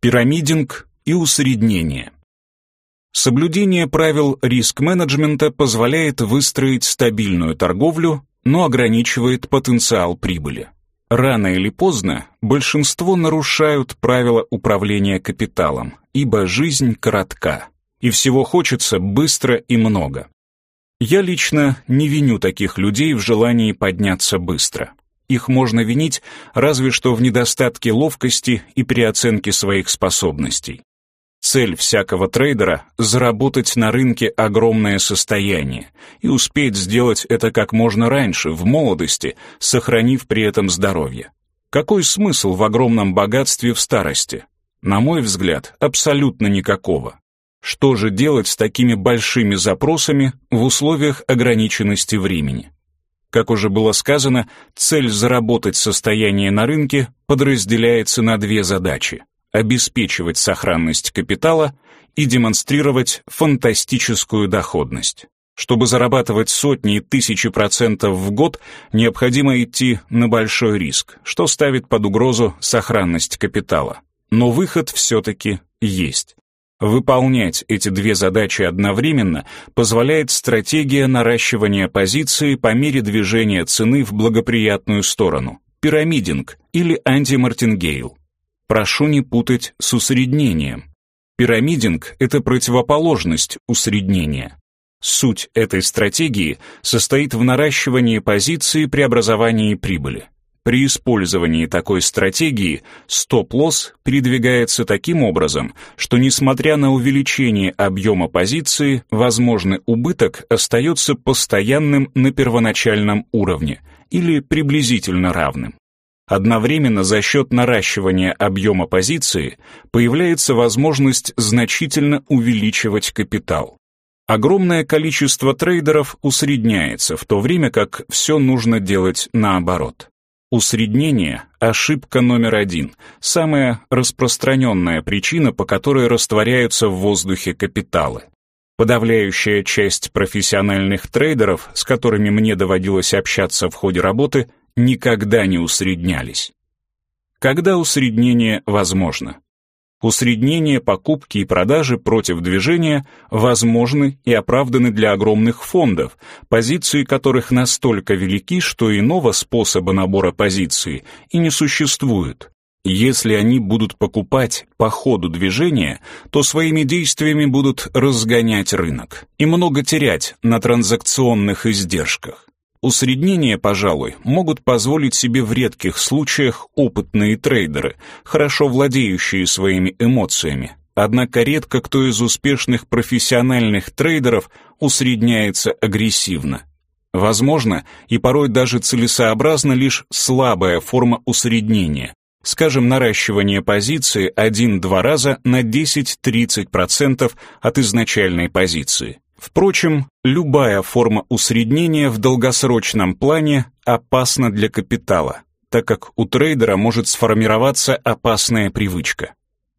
пирамидинг и усреднение. Соблюдение правил риск-менеджмента позволяет выстроить стабильную торговлю, но ограничивает потенциал прибыли. Рано или поздно большинство нарушают правила управления капиталом, ибо жизнь коротка, и всего хочется быстро и много. Я лично не виню таких людей в желании подняться быстро. Их можно винить разве что в недостатке ловкости и переоценке своих способностей. Цель всякого трейдера — заработать на рынке огромное состояние и успеть сделать это как можно раньше, в молодости, сохранив при этом здоровье. Какой смысл в огромном богатстве в старости? На мой взгляд, абсолютно никакого. Что же делать с такими большими запросами в условиях ограниченности времени? Как уже было сказано, цель заработать состояние на рынке подразделяется на две задачи обеспечивать сохранность капитала и демонстрировать фантастическую доходность. Чтобы зарабатывать сотни и тысячи процентов в год, необходимо идти на большой риск, что ставит под угрозу сохранность капитала. Но выход все-таки есть. Выполнять эти две задачи одновременно позволяет стратегия наращивания позиции по мере движения цены в благоприятную сторону, пирамидинг или антимартингейл. Прошу не путать с усреднением. Пирамидинг — это противоположность усреднения. Суть этой стратегии состоит в наращивании позиции при образовании прибыли. При использовании такой стратегии стоп-лосс передвигается таким образом, что несмотря на увеличение объема позиции, возможный убыток остается постоянным на первоначальном уровне или приблизительно равным. Одновременно за счет наращивания объема позиции появляется возможность значительно увеличивать капитал. Огромное количество трейдеров усредняется, в то время как все нужно делать наоборот. Усреднение – ошибка номер один, самая распространенная причина, по которой растворяются в воздухе капиталы. Подавляющая часть профессиональных трейдеров, с которыми мне доводилось общаться в ходе работы, никогда не усреднялись. Когда усреднение возможно? Усреднение покупки и продажи против движения возможны и оправданы для огромных фондов, позиции которых настолько велики, что иного способа набора позиции и не существует. Если они будут покупать по ходу движения, то своими действиями будут разгонять рынок и много терять на транзакционных издержках. Усреднение, пожалуй, могут позволить себе в редких случаях опытные трейдеры, хорошо владеющие своими эмоциями. Однако редко кто из успешных профессиональных трейдеров усредняется агрессивно. Возможно, и порой даже целесообразна лишь слабая форма усреднения, скажем, наращивание позиции 1-2 раза на 10-30% от изначальной позиции. Впрочем, любая форма усреднения в долгосрочном плане опасна для капитала, так как у трейдера может сформироваться опасная привычка.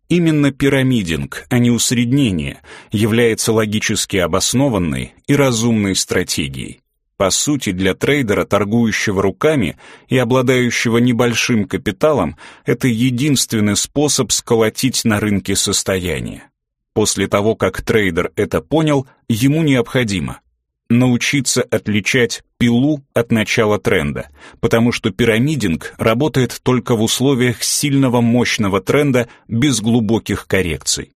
Именно пирамидинг, а не усреднение, является логически обоснованной и разумной стратегией. По сути, для трейдера, торгующего руками и обладающего небольшим капиталом, это единственный способ сколотить на рынке состояние. После того, как трейдер это понял, ему необходимо научиться отличать пилу от начала тренда, потому что пирамидинг работает только в условиях сильного мощного тренда без глубоких коррекций.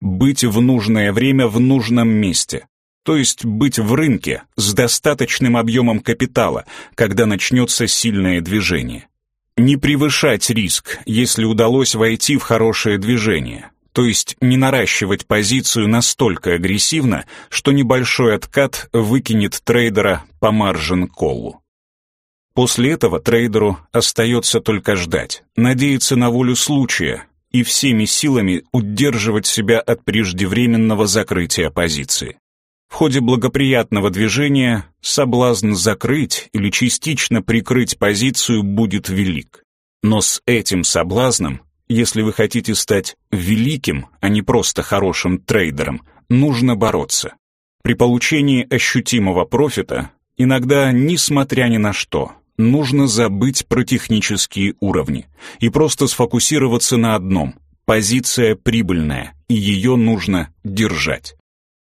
Быть в нужное время в нужном месте, то есть быть в рынке с достаточным объемом капитала, когда начнется сильное движение. Не превышать риск, если удалось войти в хорошее движение, то есть не наращивать позицию настолько агрессивно, что небольшой откат выкинет трейдера по маржин-коллу. После этого трейдеру остается только ждать, надеяться на волю случая и всеми силами удерживать себя от преждевременного закрытия позиции. В ходе благоприятного движения соблазн закрыть или частично прикрыть позицию будет велик. Но с этим соблазном если вы хотите стать великим, а не просто хорошим трейдером, нужно бороться. При получении ощутимого профита, иногда, несмотря ни на что, нужно забыть про технические уровни и просто сфокусироваться на одном — Позиция прибыльная, и ее нужно держать.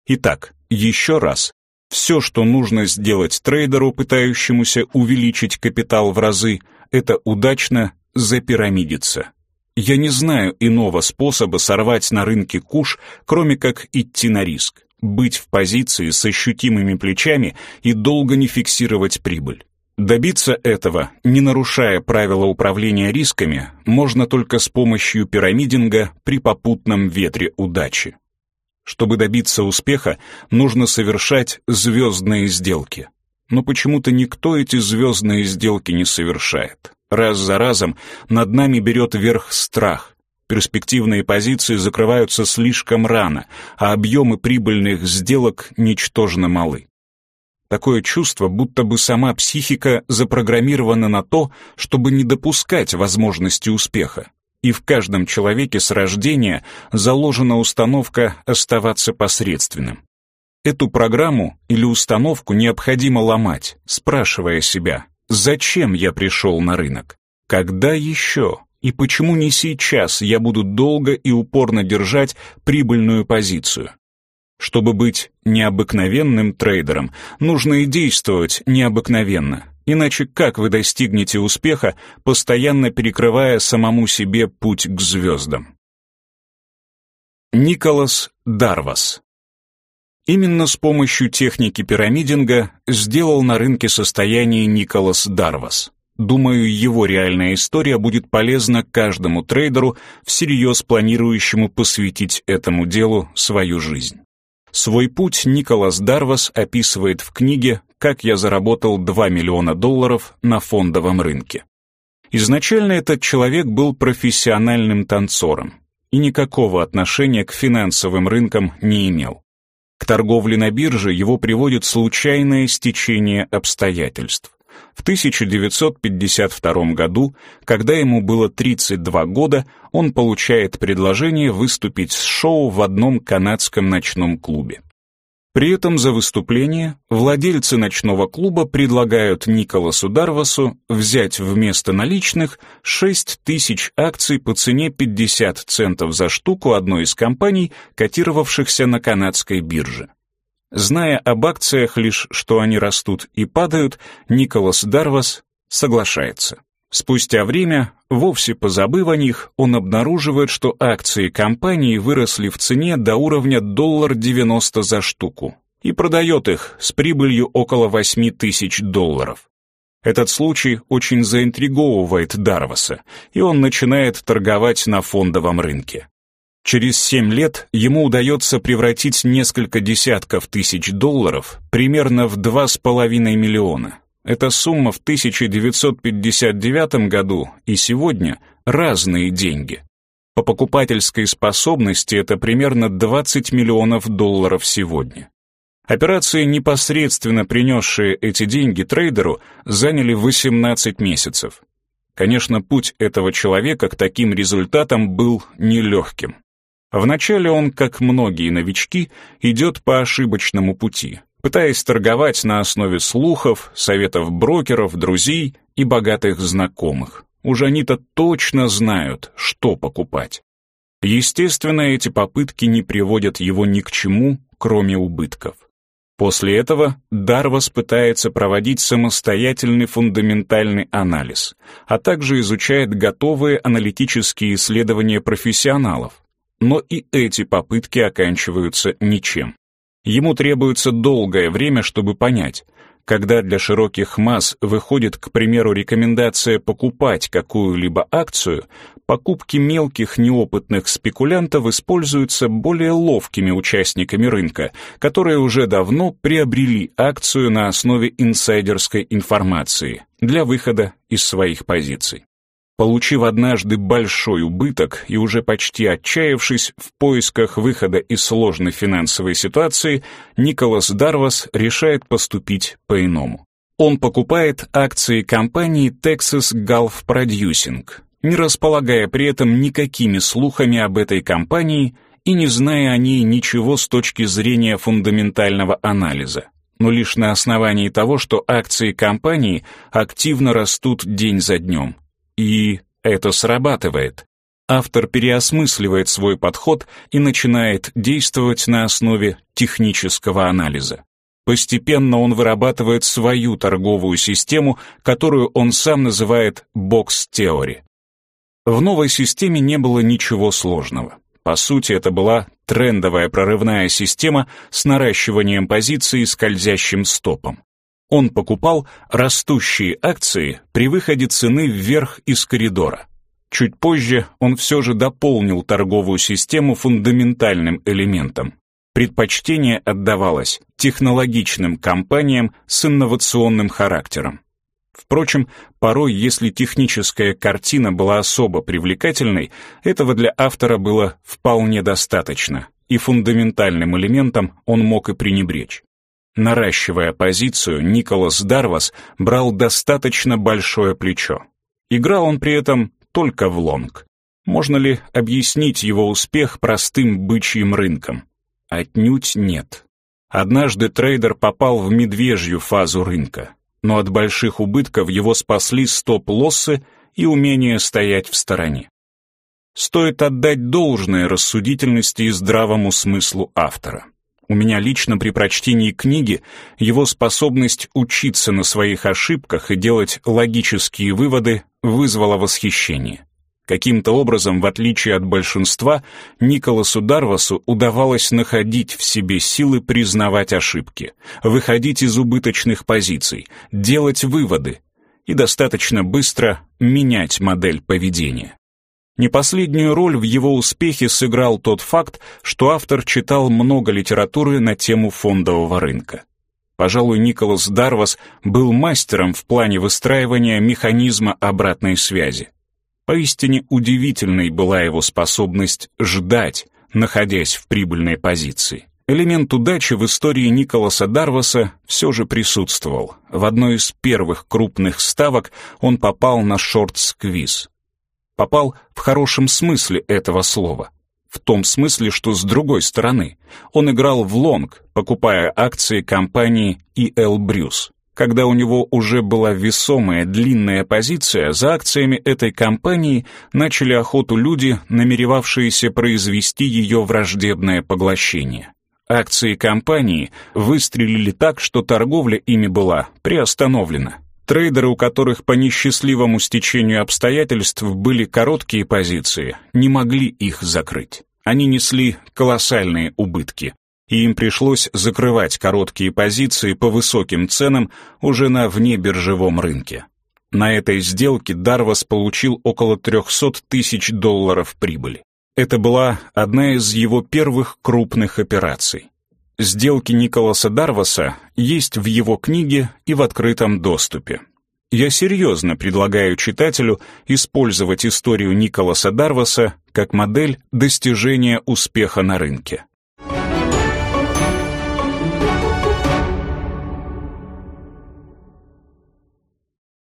Итак, еще раз. Все, что нужно сделать трейдеру, пытающемуся увеличить капитал в разы, это удачно запирамидиться. Я не знаю иного способа сорвать на рынке куш, кроме как идти на риск, быть в позиции с ощутимыми плечами и долго не фиксировать прибыль. Добиться этого, не нарушая правила управления рисками, можно только с помощью пирамидинга при попутном ветре удачи. Чтобы добиться успеха, нужно совершать звездные сделки. Но почему-то никто эти звездные сделки не совершает. Раз за разом над нами берет верх страх. Перспективные позиции закрываются слишком рано, а объемы прибыльных сделок ничтожно малы. Такое чувство, будто бы сама психика запрограммирована на то, чтобы не допускать возможности успеха. И в каждом человеке с рождения заложена установка оставаться посредственным. Эту программу или установку необходимо ломать, спрашивая себя, зачем я пришел на рынок? Когда еще? И почему не сейчас я буду долго и упорно держать прибыльную позицию? Чтобы быть необыкновенным трейдером, нужно и действовать необыкновенно. Иначе как вы достигнете успеха, постоянно перекрывая самому себе путь к звездам? Николас Дарвас Именно с помощью техники пирамидинга сделал на рынке состояние Николас Дарвас. Думаю, его реальная история будет полезна каждому трейдеру, всерьез планирующему посвятить этому делу свою жизнь. Свой путь Николас Дарвас описывает в книге «Как я заработал 2 миллиона долларов на фондовом рынке». Изначально этот человек был профессиональным танцором и никакого отношения к финансовым рынкам не имел. К торговле на бирже его приводит случайное стечение обстоятельств. В 1952 году, когда ему было 32 года, он получает предложение выступить с шоу в одном канадском ночном клубе. При этом за выступление владельцы ночного клуба предлагают Николасу Дарвасу взять вместо наличных 6 тысяч акций по цене 50 центов за штуку одной из компаний, котировавшихся на канадской бирже. Зная об акциях лишь, что они растут и падают, Николас Дарвас соглашается. Спустя время, вовсе позабыв о них, он обнаруживает, что акции компании выросли в цене до уровня доллар 90 за штуку и продает их с прибылью около 8 тысяч долларов. Этот случай очень заинтриговывает Дарваса, и он начинает торговать на фондовом рынке. Через семь лет ему удается превратить несколько десятков тысяч долларов примерно в два с половиной миллиона. Эта сумма в 1959 году и сегодня разные деньги. По покупательской способности это примерно 20 миллионов долларов сегодня. Операции, непосредственно принесшие эти деньги трейдеру, заняли 18 месяцев. Конечно, путь этого человека к таким результатам был нелегким. Вначале он, как многие новички, идет по ошибочному пути, пытаясь торговать на основе слухов, советов брокеров, друзей и богатых знакомых. Уже они-то точно знают, что покупать. Естественно, эти попытки не приводят его ни к чему, кроме убытков. После этого Дарвас пытается проводить самостоятельный фундаментальный анализ, а также изучает готовые аналитические исследования профессионалов, но и эти попытки оканчиваются ничем. Ему требуется долгое время, чтобы понять, когда для широких масс выходит, к примеру, рекомендация покупать какую-либо акцию, покупки мелких неопытных спекулянтов используются более ловкими участниками рынка, которые уже давно приобрели акцию на основе инсайдерской информации для выхода из своих позиций. Получив однажды большой убыток и уже почти отчаявшись в поисках выхода из сложной финансовой ситуации, Николас Дарвас решает поступить по-иному. Он покупает акции компании Texas Gulf Producing, не располагая при этом никакими слухами об этой компании и не зная о ней ничего с точки зрения фундаментального анализа, но лишь на основании того, что акции компании активно растут день за днем. И это срабатывает. автор переосмысливает свой подход и начинает действовать на основе технического анализа. Постепенно он вырабатывает свою торговую систему, которую он сам называет «бокс-теори». В новой системе не было ничего сложного. По сути, это была трендовая прорывная система с наращиванием позиций скользящим стопом. Он покупал растущие акции при выходе цены вверх из коридора. Чуть позже он все же дополнил торговую систему фундаментальным элементом. Предпочтение отдавалось технологичным компаниям с инновационным характером. Впрочем, порой, если техническая картина была особо привлекательной, этого для автора было вполне достаточно, и фундаментальным элементом он мог и пренебречь. Наращивая позицию, Николас Дарвас брал достаточно большое плечо. Играл он при этом только в лонг. Можно ли объяснить его успех простым бычьим рынком? Отнюдь нет. Однажды трейдер попал в медвежью фазу рынка но от больших убытков его спасли стоп-лоссы и умение стоять в стороне. Стоит отдать должное рассудительности и здравому смыслу автора. У меня лично при прочтении книги его способность учиться на своих ошибках и делать логические выводы вызвала восхищение. Каким-то образом, в отличие от большинства, Николасу Дарвасу удавалось находить в себе силы признавать ошибки, выходить из убыточных позиций, делать выводы и достаточно быстро менять модель поведения. Не последнюю роль в его успехе сыграл тот факт, что автор читал много литературы на тему фондового рынка. Пожалуй, Николас Дарвас был мастером в плане выстраивания механизма обратной связи. Поистине удивительной была его способность ждать, находясь в прибыльной позиции. Элемент удачи в истории Николаса Дарваса все же присутствовал. В одной из первых крупных ставок он попал на шорт-сквиз. Попал в хорошем смысле этого слова. В том смысле, что с другой стороны, он играл в лонг, покупая акции компании E.L. Брюс. Когда у него уже была весомая длинная позиция, за акциями этой компании начали охоту люди, намеревавшиеся произвести ее враждебное поглощение. Акции компании выстрелили так, что торговля ими была приостановлена. Трейдеры, у которых по несчастливому стечению обстоятельств были короткие позиции, не могли их закрыть. Они несли колоссальные убытки и им пришлось закрывать короткие позиции по высоким ценам уже на внебиржевом рынке. На этой сделке Дарвас получил около 300 тысяч долларов прибыли. Это была одна из его первых крупных операций. Сделки Николаса Дарваса есть в его книге и в открытом доступе. Я серьезно предлагаю читателю использовать историю Николаса Дарваса как модель достижения успеха на рынке.